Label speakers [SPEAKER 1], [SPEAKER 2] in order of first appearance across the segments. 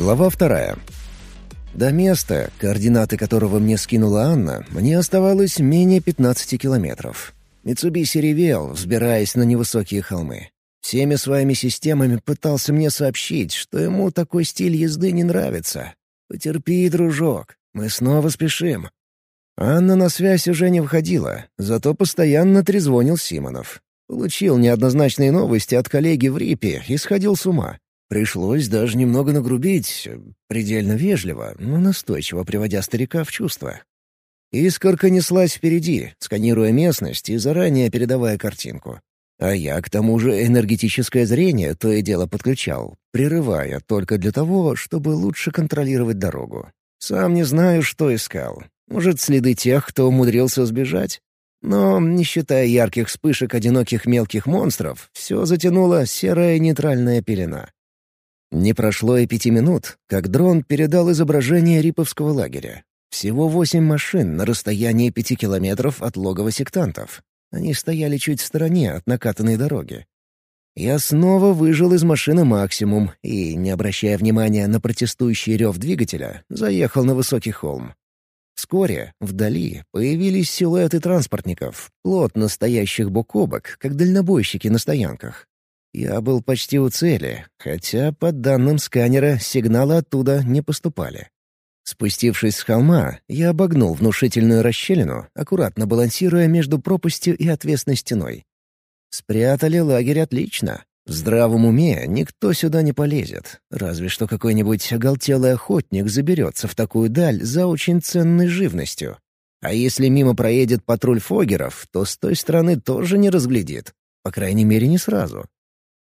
[SPEAKER 1] Глава вторая. До места, координаты которого мне скинула Анна, мне оставалось менее 15 километров. Митсубиси ревел, взбираясь на невысокие холмы. Всеми своими системами пытался мне сообщить, что ему такой стиль езды не нравится. «Потерпи, дружок, мы снова спешим». Анна на связь уже не входила, зато постоянно трезвонил Симонов. Получил неоднозначные новости от коллеги в РИПе и сходил с ума. Пришлось даже немного нагрубить, предельно вежливо, но настойчиво приводя старика в чувство. Искорка неслась впереди, сканируя местность и заранее передавая картинку. А я, к тому же, энергетическое зрение то и дело подключал, прерывая только для того, чтобы лучше контролировать дорогу. Сам не знаю, что искал. Может, следы тех, кто умудрился сбежать? Но, не считая ярких вспышек одиноких мелких монстров, все затянуло серая нейтральная пелена. Не прошло и пяти минут, как дрон передал изображение Риповского лагеря. Всего восемь машин на расстоянии пяти километров от логова сектантов. Они стояли чуть в стороне от накатанной дороги. Я снова выжил из машины максимум и, не обращая внимания на протестующий рев двигателя, заехал на высокий холм. Вскоре, вдали, появились силуэты транспортников, плотно стоящих бок о бок, как дальнобойщики на стоянках. Я был почти у цели, хотя, по данным сканера, сигналы оттуда не поступали. Спустившись с холма, я обогнул внушительную расщелину, аккуратно балансируя между пропастью и отвесной стеной. Спрятали лагерь отлично. В здравом уме никто сюда не полезет, разве что какой-нибудь оголтелый охотник заберется в такую даль за очень ценной живностью. А если мимо проедет патруль фогеров, то с той стороны тоже не разглядит. По крайней мере, не сразу.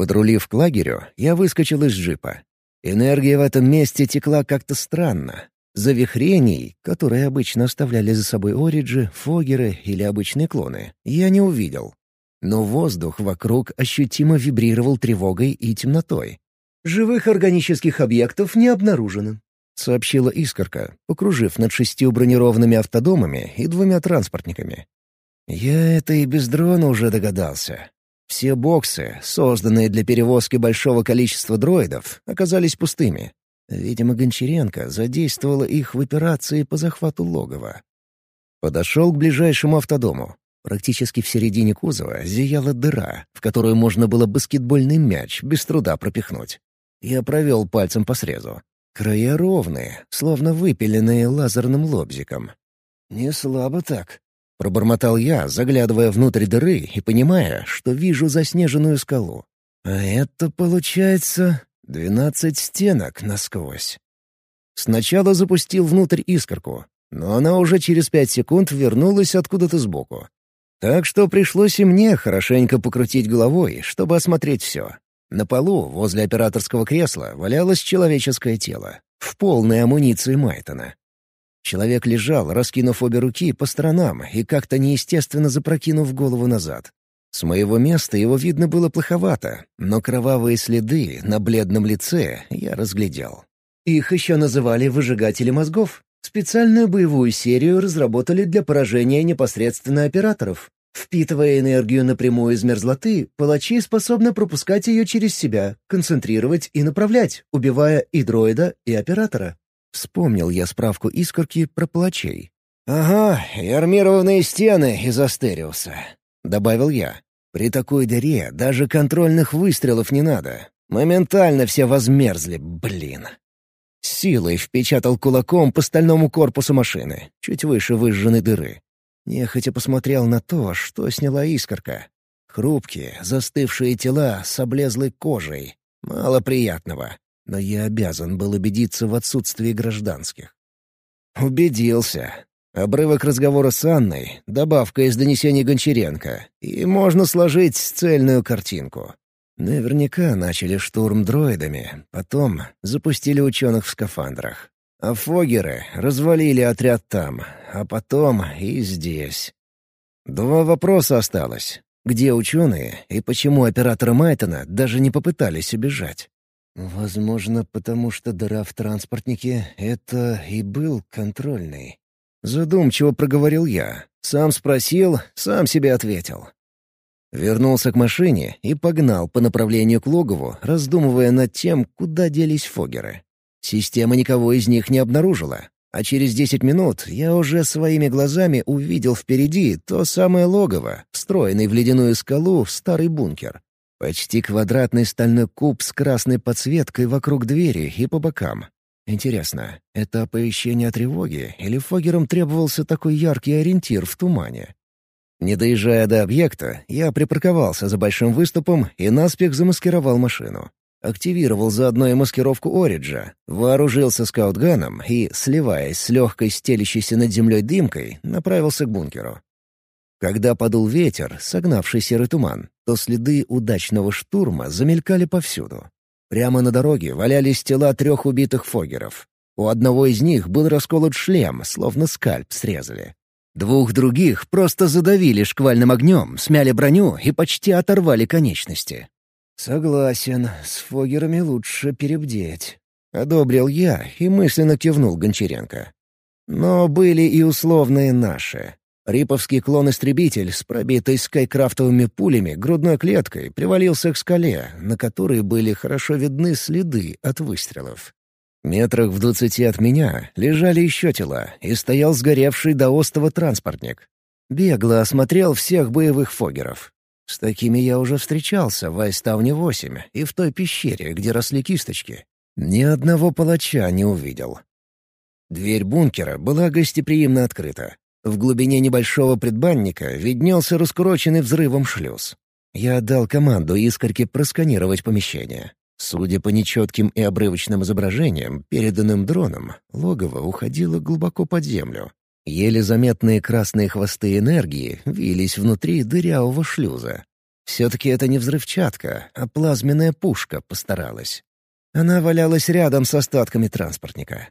[SPEAKER 1] Подрулив к лагерю, я выскочил из джипа. Энергия в этом месте текла как-то странно. Завихрений, которые обычно оставляли за собой ориджи, фогеры или обычные клоны, я не увидел. Но воздух вокруг ощутимо вибрировал тревогой и темнотой.
[SPEAKER 2] «Живых органических объектов не обнаружено», —
[SPEAKER 1] сообщила Искорка, покружив над шестью бронированными автодомами и двумя транспортниками. Я это и без дрона уже догадался. Все боксы, созданные для перевозки большого количества дроидов, оказались пустыми. Видимо, Гончаренко задействовала их в операции по захвату логова. Подошел к ближайшему автодому. Практически в середине кузова зияла дыра, в которую можно было баскетбольный мяч без труда пропихнуть. Я провел пальцем по срезу. Края ровные, словно выпиленные лазерным лобзиком. «Не слабо так», — пробормотал я, заглядывая внутрь дыры и понимая, что вижу заснеженную скалу. «А это, получается, двенадцать стенок насквозь». Сначала запустил внутрь искорку, но она уже через пять секунд вернулась откуда-то сбоку. Так что пришлось и мне хорошенько покрутить головой, чтобы осмотреть все. На полу, возле операторского кресла, валялось человеческое тело, в полной амуниции Майтона. Человек лежал, раскинув обе руки по сторонам и как-то неестественно запрокинув голову назад. С моего места его видно было плоховато, но кровавые следы на бледном лице я разглядел.
[SPEAKER 2] Их еще называли «выжигатели мозгов», Специальную боевую серию разработали для поражения непосредственно операторов. Впитывая энергию напрямую из мерзлоты, палачи способны пропускать ее через себя, концентрировать и направлять, убивая и дроида, и оператора.
[SPEAKER 1] Вспомнил я справку искорки про палачей. «Ага, и армированные стены из Астериуса», — добавил я. «При такой дыре даже контрольных выстрелов не надо. Моментально все возмерзли, блин». Силой впечатал кулаком по стальному корпусу машины, чуть выше выжженной дыры. Нехотя посмотрел на то, что сняла искорка. Хрупкие, застывшие тела с облезлой кожей. Мало приятного, но я обязан был убедиться в отсутствии гражданских. Убедился. Обрывок разговора с Анной, добавка из донесений Гончаренко, и можно сложить цельную картинку. Наверняка начали штурм дроидами, потом запустили ученых в скафандрах. А фогеры развалили отряд там, а потом и здесь. Два вопроса осталось. Где ученые и почему операторы Майтона даже не попытались убежать? Возможно, потому что дыра в транспортнике — это и был контрольный. Задумчиво проговорил я. Сам спросил, сам себе ответил. Вернулся к машине и погнал по направлению к логову, раздумывая над тем, куда делись фогеры. Система никого из них не обнаружила, а через десять минут я уже своими глазами увидел впереди то самое логово, встроенный в ледяную скалу старый бункер. Почти квадратный стальной куб с красной подсветкой вокруг двери и по бокам. Интересно, это оповещение о тревоге или Фогерам требовался такой яркий ориентир в тумане? Не доезжая до объекта, я припарковался за большим выступом и наспех замаскировал машину. Активировал заодно и маскировку Ориджа, вооружился скаутганом и, сливаясь с легкой стелящейся над землей дымкой, направился к бункеру. Когда подул ветер, согнавший серый туман, то следы удачного штурма замелькали повсюду. Прямо на дороге валялись тела трех убитых фогеров. У одного из них был расколот шлем, словно скальп срезали. Двух других просто задавили шквальным огнем, смяли броню и почти оторвали конечности. «Согласен, с Фогерами лучше перебдеть», — одобрил я и мысленно кивнул Гончаренко. Но были и условные наши. Риповский клон-истребитель с пробитой скайкрафтовыми пулями грудной клеткой привалился к скале, на которой были хорошо видны следы от выстрелов. Метрах в двадцати от меня лежали еще тела, и стоял сгоревший до остова транспортник. Бегло осмотрел всех боевых фогеров. С такими я уже встречался в Айставне-8 и в той пещере, где росли кисточки. Ни одного палача не увидел. Дверь бункера была гостеприимно открыта. В глубине небольшого предбанника виднелся раскуроченный взрывом шлюз. Я отдал команду искорке просканировать помещение. Судя по нечетким и обрывочным изображениям, переданным дроном, логово уходило глубоко под землю. Еле заметные красные хвосты энергии вились внутри дырявого шлюза. Все-таки это не взрывчатка, а плазменная пушка постаралась. Она валялась рядом с остатками транспортника.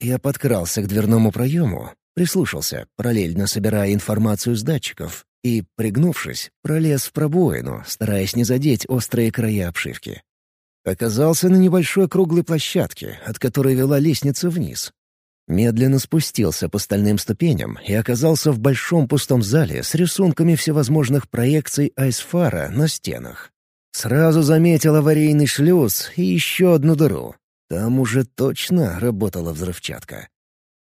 [SPEAKER 1] Я подкрался к дверному проему, прислушался, параллельно собирая информацию с датчиков, и, пригнувшись, пролез в пробоину, стараясь не задеть острые края обшивки. Оказался на небольшой круглой площадке, от которой вела лестница вниз, Медленно спустился по стальным ступеням и оказался в большом пустом зале с рисунками всевозможных проекций айсфара на стенах. Сразу заметил аварийный шлюз и еще одну дыру. Там уже точно работала взрывчатка.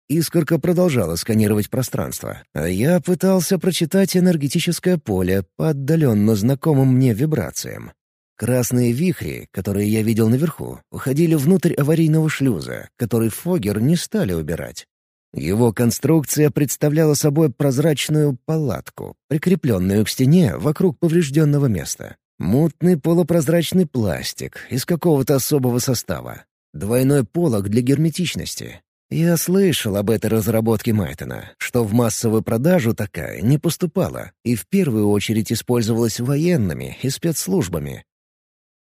[SPEAKER 1] Искорка продолжала сканировать пространство, а я пытался прочитать энергетическое поле по отдаленно знакомым мне вибрациям. Красные вихри, которые я видел наверху, уходили внутрь аварийного шлюза, который Фогер не стали убирать. Его конструкция представляла собой прозрачную палатку, прикрепленную к стене вокруг поврежденного места. Мутный полупрозрачный пластик из какого-то особого состава. Двойной полог для герметичности. Я слышал об этой разработке Майтона, что в массовую продажу такая не поступала и в первую очередь использовалась военными и спецслужбами,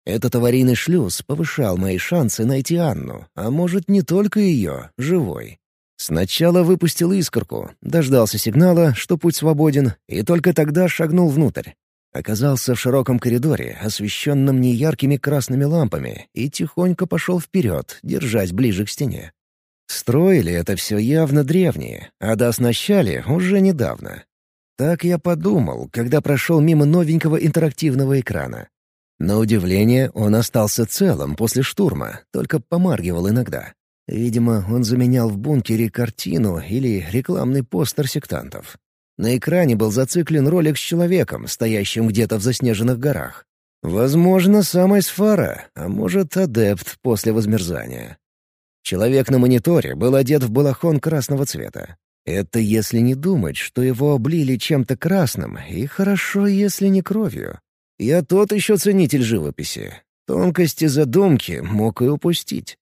[SPEAKER 1] этот аварийный шлюз повышал мои шансы найти Анну, а может, не только ее, живой. Сначала выпустил искорку, дождался сигнала, что путь свободен, и только тогда шагнул внутрь. Оказался в широком коридоре, освещенном неяркими красными лампами, и тихонько пошел вперед, держась ближе к стене. Строили это все явно древние, а дооснащали уже недавно. Так я подумал, когда прошел мимо новенького интерактивного экрана. На удивление, он остался целым после штурма, только помаргивал иногда. Видимо, он заменял в бункере картину или рекламный постер сектантов. На экране был зациклен ролик с человеком, стоящим где-то в заснеженных горах. Возможно, сам Айсфара, а может, адепт после возмерзания. Человек на мониторе был одет в балахон красного цвета. Это если не думать, что его облили чем-то красным, и хорошо, если не кровью. Я тот еще ценитель живописи. Тонкости задумки мог и упустить.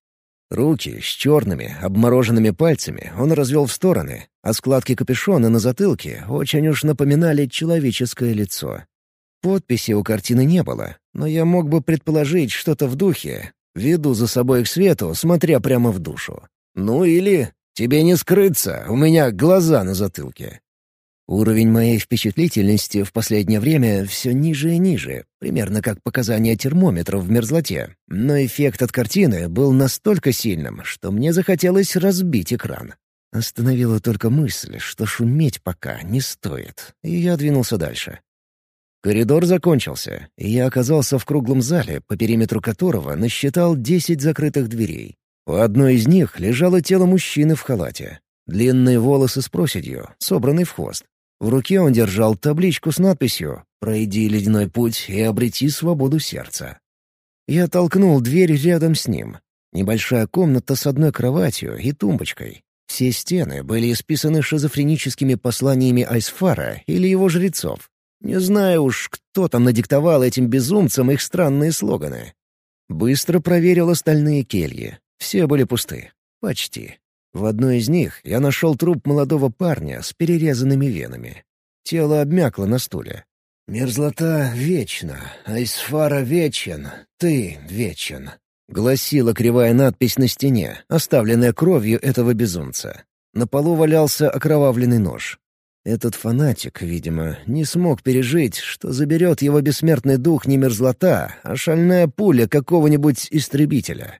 [SPEAKER 1] Руки с черными, обмороженными пальцами он развел в стороны, а складки капюшона на затылке очень уж напоминали человеческое лицо. Подписи у картины не было, но я мог бы предположить что-то в духе «Веду за собой к свету, смотря прямо в душу». Ну или «Тебе не скрыться, у меня глаза на затылке». Уровень моей впечатлительности в последнее время все ниже и ниже, примерно как показания термометров в мерзлоте. Но эффект от картины был настолько сильным, что мне захотелось разбить экран. Остановила только мысль, что шуметь пока не стоит, и я двинулся дальше. Коридор закончился, и я оказался в круглом зале, по периметру которого насчитал десять закрытых дверей. У одной из них лежало тело мужчины в халате. Длинные волосы с проседью, собранный в хвост. В руке он держал табличку с надписью «Пройди ледяной путь и обрети свободу сердца». Я толкнул дверь рядом с ним. Небольшая комната с одной кроватью и тумбочкой. Все стены были исписаны шизофреническими посланиями Айсфара или его жрецов. Не знаю уж, кто там надиктовал этим безумцам их странные слоганы. Быстро проверил остальные кельи. Все были пусты. Почти. В одной из них я нашел труп молодого парня с перерезанными венами. Тело обмякло на стуле. «Мерзлота вечна, Айсфара вечен, ты вечен», — гласила кривая надпись на стене, оставленная кровью этого безумца. На полу валялся окровавленный нож. Этот фанатик, видимо, не смог пережить, что заберет его бессмертный дух не мерзлота, а шальная пуля какого-нибудь истребителя.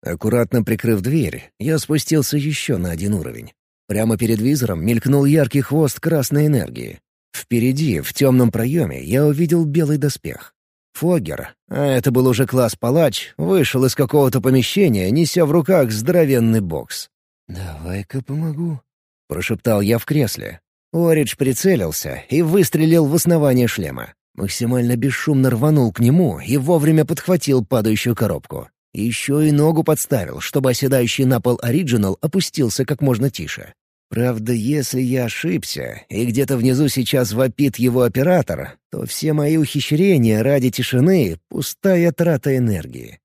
[SPEAKER 1] Аккуратно прикрыв дверь, я спустился еще на один уровень. Прямо перед визором мелькнул яркий хвост красной энергии. Впереди, в темном проеме, я увидел белый доспех. Фогер, а это был уже класс-палач, вышел из какого-то помещения, неся в руках здоровенный бокс. «Давай-ка помогу», — прошептал я в кресле. Оридж прицелился и выстрелил в основание шлема. Максимально бесшумно рванул к нему и вовремя подхватил падающую коробку. Еще и ногу подставил, чтобы оседающий на пол оригинал опустился как можно тише. Правда, если я ошибся, и где-то внизу сейчас вопит его оператор, то все мои ухищрения ради тишины — пустая трата энергии.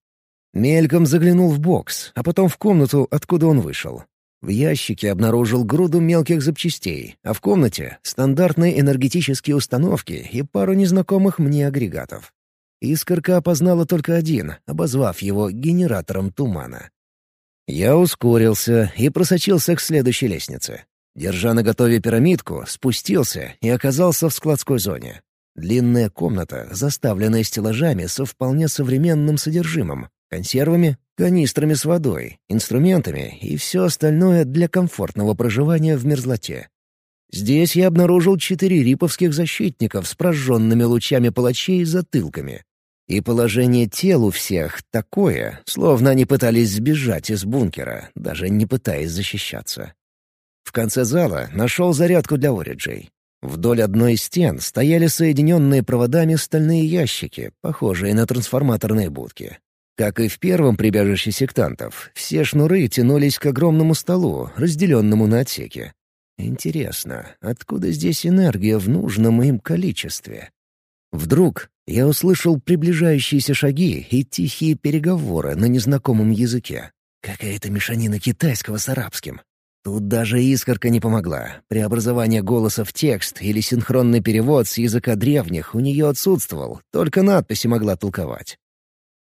[SPEAKER 1] Мельком заглянул в бокс, а потом в комнату, откуда он вышел. В ящике обнаружил груду мелких запчастей, а в комнате — стандартные энергетические установки и пару незнакомых мне агрегатов. Искорка опознала только один, обозвав его генератором тумана. Я ускорился и просочился к следующей лестнице. Держа на готове пирамидку, спустился и оказался в складской зоне. Длинная комната, заставленная стеллажами со вполне современным содержимым, консервами, канистрами с водой, инструментами и все остальное для комфортного проживания в мерзлоте. Здесь я обнаружил четыре риповских защитников с прожженными лучами палачей затылками. И положение тел у всех такое, словно они пытались сбежать из бункера, даже не пытаясь защищаться. В конце зала нашел зарядку для Ориджей. Вдоль одной из стен стояли соединенные проводами стальные ящики, похожие на трансформаторные будки. Как и в первом прибежище сектантов, все шнуры тянулись к огромному столу, разделенному на отсеки. Интересно, откуда здесь энергия в нужном им количестве? Вдруг я услышал приближающиеся шаги и тихие переговоры на незнакомом языке. Какая-то мешанина китайского с арабским. Тут даже искорка не помогла. Преобразование голоса в текст или синхронный перевод с языка древних у нее отсутствовал, только надписи могла толковать.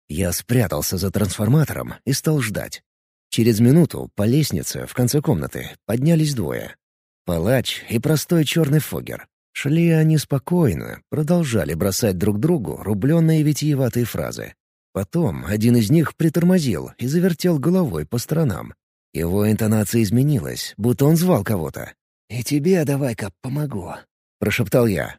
[SPEAKER 1] Я спрятался за трансформатором и стал ждать. Через минуту по лестнице в конце комнаты поднялись двое. Палач и простой черный фогер. Шли они спокойно, продолжали бросать друг другу рубленные витиеватые фразы. Потом один из них притормозил и завертел головой по сторонам. Его интонация изменилась, будто он звал кого-то. «И тебе давай-ка помогу», — прошептал я.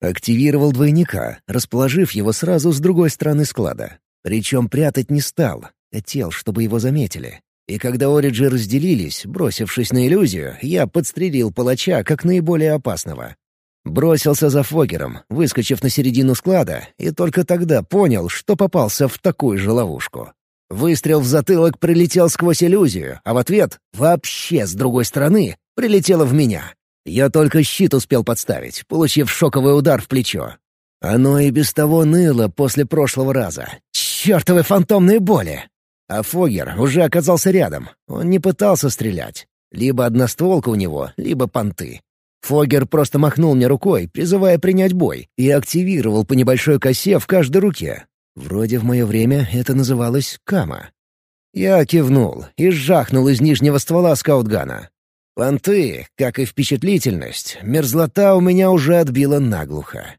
[SPEAKER 1] Активировал двойника, расположив его сразу с другой стороны склада. Причем прятать не стал, хотел, чтобы его заметили. И когда Ориджи разделились, бросившись на иллюзию, я подстрелил палача как наиболее опасного. Бросился за Фогером, выскочив на середину склада, и только тогда понял, что попался в такую же ловушку. Выстрел в затылок прилетел сквозь иллюзию, а в ответ, вообще с другой стороны, прилетело в меня. Я только щит успел подставить, получив шоковый удар в плечо. Оно и без того ныло после прошлого раза. Чёртовы фантомные боли! А Фогер уже оказался рядом. Он не пытался стрелять. Либо одностволка у него, либо понты. Фогер просто махнул мне рукой, призывая принять бой, и активировал по небольшой косе в каждой руке. Вроде в мое время это называлось «кама». Я кивнул и жахнул из нижнего ствола скаутгана. Понты, как и впечатлительность, мерзлота у меня уже отбила наглухо.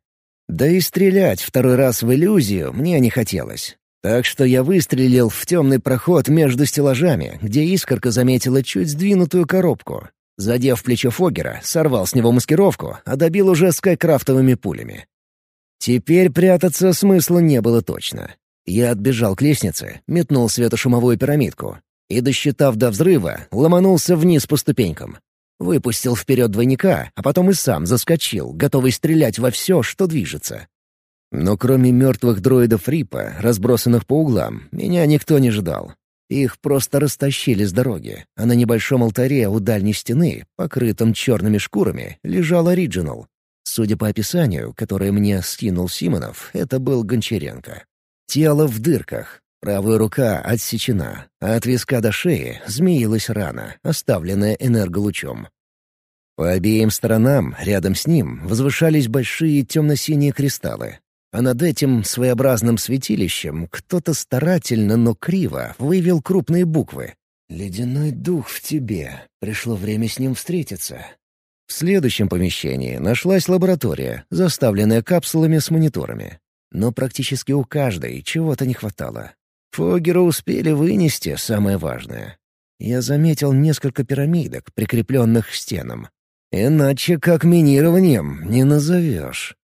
[SPEAKER 1] Да и стрелять второй раз в иллюзию мне не хотелось. Так что я выстрелил в темный проход между стеллажами, где искорка заметила чуть сдвинутую коробку. Задев плечо Фогера, сорвал с него маскировку, а добил уже скайкрафтовыми пулями. Теперь прятаться смысла не было точно. Я отбежал к лестнице, метнул светошумовую пирамидку и, досчитав до взрыва, ломанулся вниз по ступенькам. Выпустил вперед двойника, а потом и сам заскочил, готовый стрелять во все, что движется. Но кроме мертвых дроидов Рипа, разбросанных по углам, меня никто не ждал. Их просто растащили с дороги, а на небольшом алтаре у дальней стены, покрытом черными шкурами, лежал оригинал. Судя по описанию, которое мне скинул Симонов, это был Гончаренко. Тело в дырках, правая рука отсечена, а от виска до шеи змеилась рана, оставленная энерголучом. По обеим сторонам, рядом с ним, возвышались большие темно-синие кристаллы. А над этим своеобразным святилищем кто-то старательно, но криво вывел крупные буквы. «Ледяной дух в тебе. Пришло время с ним встретиться». В следующем помещении нашлась лаборатория, заставленная капсулами с мониторами. Но практически у каждой чего-то не хватало. Фоггера успели вынести самое важное. Я заметил несколько пирамидок, прикрепленных к стенам. Иначе как минированием не назовешь.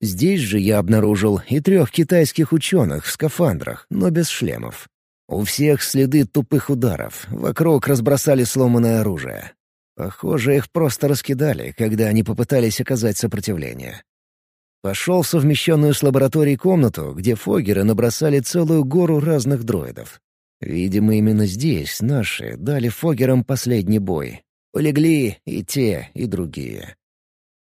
[SPEAKER 1] Здесь же я обнаружил и трех китайских ученых в скафандрах, но без шлемов. У всех следы тупых ударов, вокруг разбросали сломанное оружие. Похоже, их просто раскидали, когда они попытались оказать сопротивление. Пошел в совмещенную с лабораторией комнату, где фогеры набросали целую гору разных дроидов. Видимо, именно здесь наши дали фогерам последний бой. Полегли и те, и другие.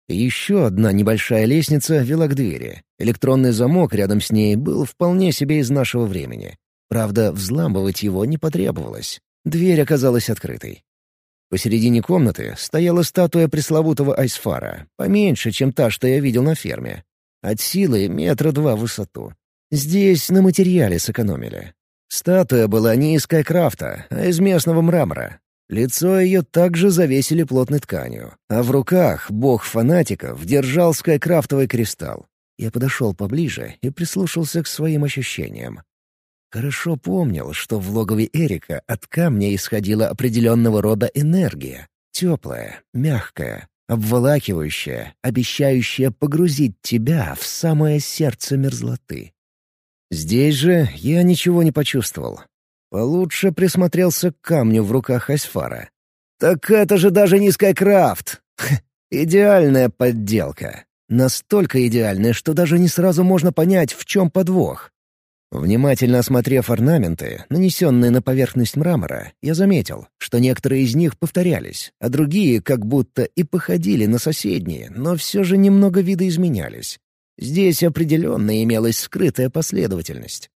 [SPEAKER 1] Еще одна небольшая лестница вела к двери. Электронный замок рядом с ней был вполне себе из нашего времени. Правда, взламывать его не потребовалось. Дверь оказалась открытой. Посередине комнаты стояла статуя пресловутого Айсфара, поменьше, чем та, что я видел на ферме. От силы метра два в высоту. Здесь на материале сэкономили. Статуя была не из Скайкрафта, а из местного мрамора. Лицо ее также завесили плотной тканью, а в руках бог фанатиков держал скайкрафтовый кристалл. Я подошел поближе и прислушался к своим ощущениям. Хорошо помнил, что в логове Эрика от камня исходила определенного рода энергия. Теплая, мягкая, обволакивающая, обещающая погрузить тебя в самое сердце мерзлоты. Здесь же я ничего не почувствовал. Получше присмотрелся к камню в руках Асфара. «Так это же даже не Скайкрафт! Идеальная подделка. Настолько идеальная, что даже не сразу можно понять, в чем подвох. Внимательно осмотрев орнаменты, нанесенные на поверхность мрамора, я заметил, что некоторые из них повторялись, а другие как будто и походили на соседние, но все же немного видоизменялись. Здесь определенно имелась скрытая последовательность.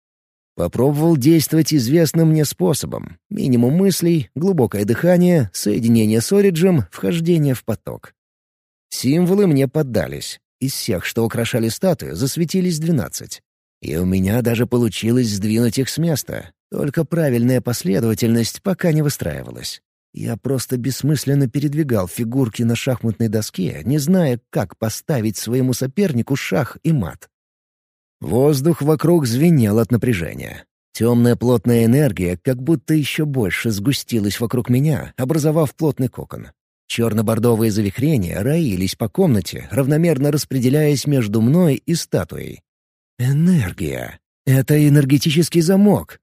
[SPEAKER 1] Попробовал действовать известным мне способом. Минимум мыслей, глубокое дыхание, соединение с Ориджем, вхождение в поток. Символы мне поддались. Из всех, что украшали статую, засветились двенадцать. И у меня даже получилось сдвинуть их с места. Только правильная последовательность пока не выстраивалась. Я просто бессмысленно передвигал фигурки на шахматной доске, не зная, как поставить своему сопернику шах и мат. Воздух вокруг звенел от напряжения. Темная плотная энергия как будто еще больше сгустилась вокруг меня, образовав плотный кокон. Черно-бордовые завихрения роились по комнате, равномерно распределяясь между мной и статуей. Энергия. Это энергетический замок.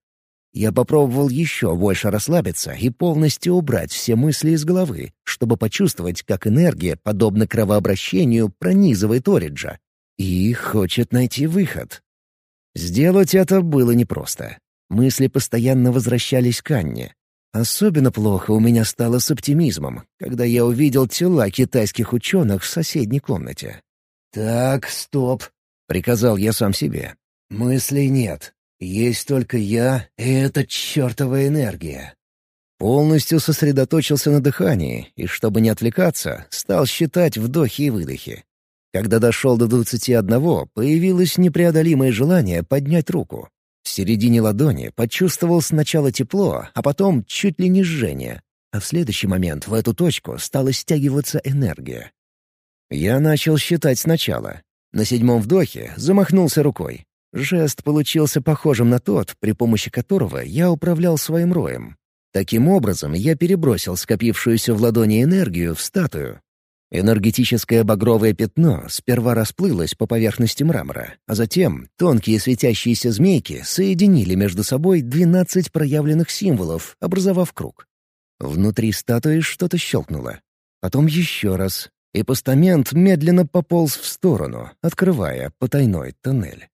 [SPEAKER 1] Я попробовал еще больше расслабиться и полностью убрать все мысли из головы, чтобы почувствовать, как энергия, подобно кровообращению, пронизывает Ориджа. И хочет найти выход. Сделать это было непросто. Мысли постоянно возвращались к Анне. Особенно плохо у меня стало с оптимизмом, когда я увидел тела китайских ученых в соседней комнате. «Так, стоп», Приказал я сам себе. Мыслей нет. Есть только я и эта чертова энергия. Полностью сосредоточился на дыхании, и, чтобы не отвлекаться, стал считать вдохи и выдохи. Когда дошел до двадцати одного, появилось непреодолимое желание поднять руку. В середине ладони почувствовал сначала тепло, а потом чуть ли не жжение. А в следующий момент в эту точку стала стягиваться энергия. Я начал считать сначала, на седьмом вдохе замахнулся рукой. Жест получился похожим на тот, при помощи которого я управлял своим роем. Таким образом, я перебросил скопившуюся в ладони энергию в статую. Энергетическое багровое пятно сперва расплылось по поверхности мрамора, а затем тонкие светящиеся змейки соединили между собой двенадцать проявленных символов, образовав круг. Внутри статуи что-то щелкнуло. Потом еще раз, и постамент медленно пополз в сторону, открывая потайной тоннель.